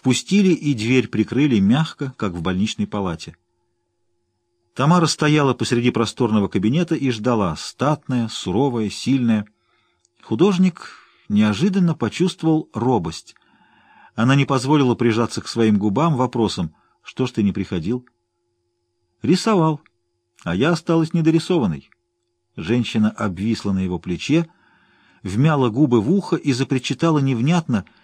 Впустили и дверь прикрыли мягко, как в больничной палате. Тамара стояла посреди просторного кабинета и ждала, статная, суровая, сильная. Художник неожиданно почувствовал робость. Она не позволила прижаться к своим губам вопросом «Что ж ты не приходил?» «Рисовал, а я осталась недорисованной». Женщина обвисла на его плече, вмяла губы в ухо и запричитала невнятно —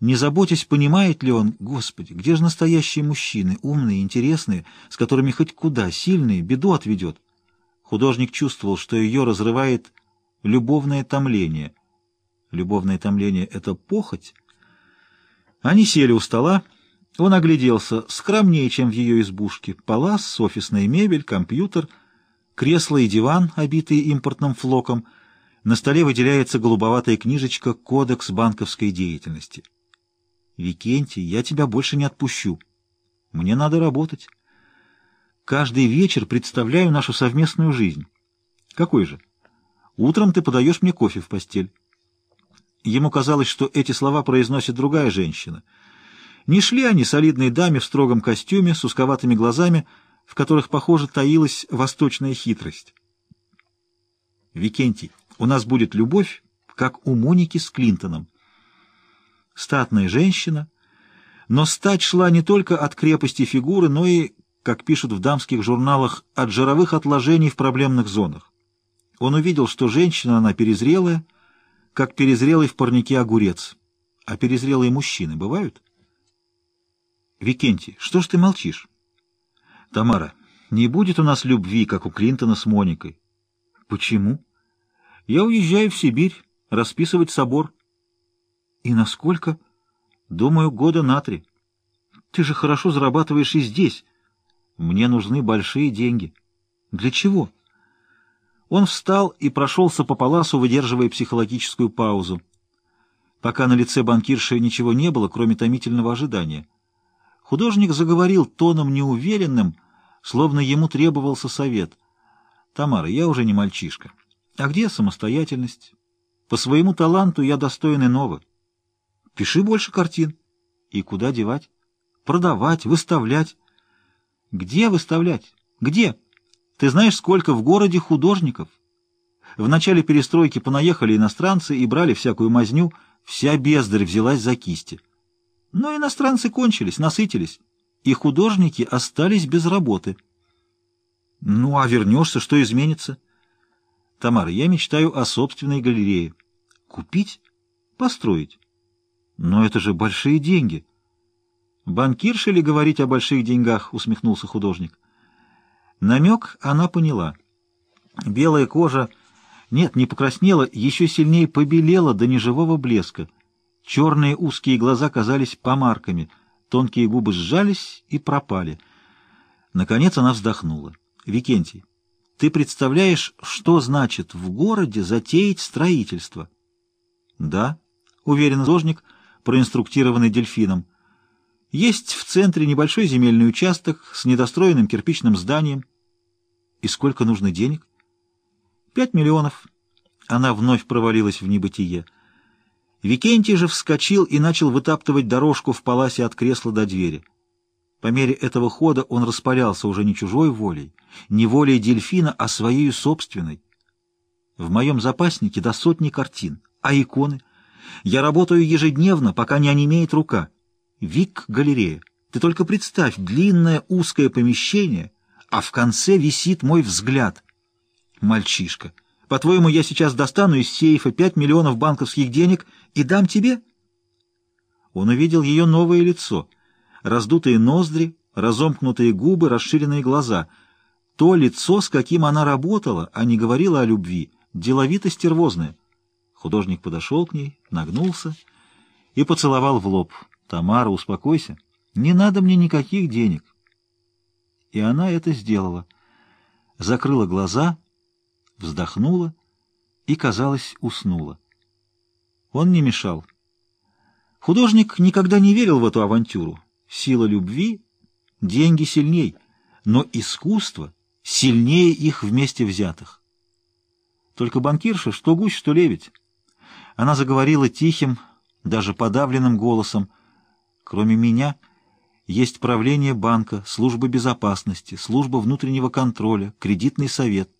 не заботясь, понимает ли он, Господи, где же настоящие мужчины, умные, интересные, с которыми хоть куда, сильные, беду отведет? Художник чувствовал, что ее разрывает любовное томление. Любовное томление — это похоть. Они сели у стола. Он огляделся, скромнее, чем в ее избушке. Палас, офисная мебель, компьютер, кресло и диван, обитые импортным флоком. На столе выделяется голубоватая книжечка «Кодекс банковской деятельности». Викентий, я тебя больше не отпущу. Мне надо работать. Каждый вечер представляю нашу совместную жизнь. Какой же? Утром ты подаешь мне кофе в постель. Ему казалось, что эти слова произносит другая женщина. Не шли они солидной даме в строгом костюме с узковатыми глазами, в которых, похоже, таилась восточная хитрость. Викентий, у нас будет любовь, как у Моники с Клинтоном статная женщина, но стать шла не только от крепости фигуры, но и, как пишут в дамских журналах, от жировых отложений в проблемных зонах. Он увидел, что женщина она перезрелая, как перезрелый в парнике огурец. А перезрелые мужчины бывают? Викентий, что ж ты молчишь? Тамара, не будет у нас любви, как у Клинтона с Моникой. Почему? Я уезжаю в Сибирь расписывать собор. И насколько? Думаю, года на три. Ты же хорошо зарабатываешь и здесь. Мне нужны большие деньги. Для чего? Он встал и прошелся по паласу, выдерживая психологическую паузу. Пока на лице банкирши ничего не было, кроме томительного ожидания. Художник заговорил тоном неуверенным, словно ему требовался совет. «Тамара, я уже не мальчишка. А где самостоятельность? По своему таланту я достоин иного». Пиши больше картин. И куда девать? Продавать, выставлять. Где выставлять? Где? Ты знаешь, сколько в городе художников? В начале перестройки понаехали иностранцы и брали всякую мазню, вся бездарь взялась за кисти. Но иностранцы кончились, насытились, и художники остались без работы. Ну, а вернешься, что изменится? Тамара, я мечтаю о собственной галерее. Купить? Построить. Но это же большие деньги. Банкирша ли говорить о больших деньгах, усмехнулся художник. Намек она поняла. Белая кожа, нет, не покраснела, еще сильнее побелела до неживого блеска. Черные узкие глаза казались помарками, тонкие губы сжались и пропали. Наконец она вздохнула. «Викентий, ты представляешь, что значит в городе затеять строительство?» «Да», — уверен художник, — проинструктированный дельфином. Есть в центре небольшой земельный участок с недостроенным кирпичным зданием. И сколько нужно денег? Пять миллионов. Она вновь провалилась в небытие. Викентий же вскочил и начал вытаптывать дорожку в паласе от кресла до двери. По мере этого хода он распалялся уже не чужой волей, не волей дельфина, а своей собственной. В моем запаснике до сотни картин, а иконы — я работаю ежедневно, пока не онемеет рука. Вик-галерея. Ты только представь, длинное узкое помещение, а в конце висит мой взгляд. Мальчишка, по-твоему, я сейчас достану из сейфа пять миллионов банковских денег и дам тебе? Он увидел ее новое лицо. Раздутые ноздри, разомкнутые губы, расширенные глаза. То лицо, с каким она работала, а не говорила о любви, деловито-стервозное. Художник подошел к ней, нагнулся и поцеловал в лоб. «Тамара, успокойся. Не надо мне никаких денег». И она это сделала. Закрыла глаза, вздохнула и, казалось, уснула. Он не мешал. Художник никогда не верил в эту авантюру. Сила любви, деньги сильней, но искусство сильнее их вместе взятых. Только банкирша, что гусь, что лебедь. Она заговорила тихим, даже подавленным голосом. Кроме меня есть правление банка, служба безопасности, служба внутреннего контроля, кредитный совет.